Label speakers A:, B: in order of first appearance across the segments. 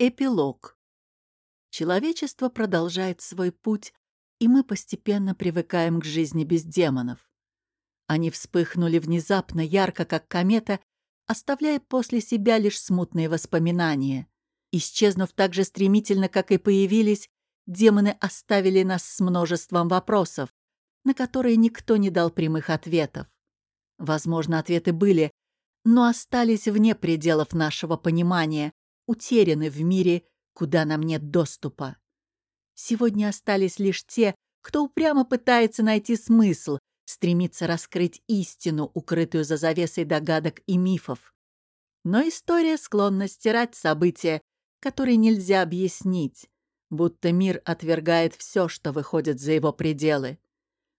A: Эпилог. Человечество продолжает свой путь, и мы постепенно привыкаем к жизни без демонов. Они вспыхнули внезапно, ярко, как комета, оставляя после себя лишь смутные воспоминания. Исчезнув так же стремительно, как и появились, демоны оставили нас с множеством вопросов, на которые никто не дал прямых ответов. Возможно, ответы были, но остались вне пределов нашего понимания, утеряны в мире, куда нам нет доступа. Сегодня остались лишь те, кто упрямо пытается найти смысл, стремится раскрыть истину, укрытую за завесой догадок и мифов. Но история склонна стирать события, которые нельзя объяснить, будто мир отвергает все, что выходит за его пределы.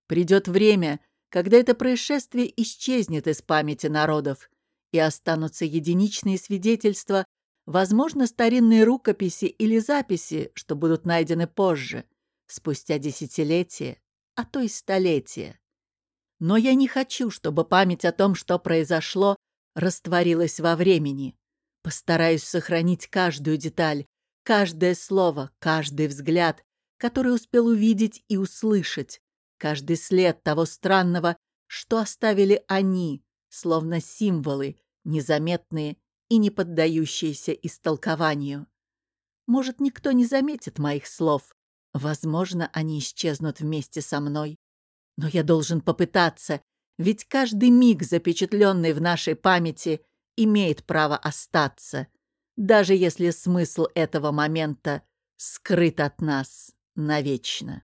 A: Придет время, когда это происшествие исчезнет из памяти народов, и останутся единичные свидетельства Возможно, старинные рукописи или записи, что будут найдены позже, спустя десятилетия, а то и столетия. Но я не хочу, чтобы память о том, что произошло, растворилась во времени. Постараюсь сохранить каждую деталь, каждое слово, каждый взгляд, который успел увидеть и услышать, каждый след того странного, что оставили они, словно символы, незаметные и не поддающиеся истолкованию. Может, никто не заметит моих слов. Возможно, они исчезнут вместе со мной. Но я должен попытаться, ведь каждый миг, запечатленный в нашей памяти, имеет право остаться, даже если смысл этого момента скрыт от нас навечно.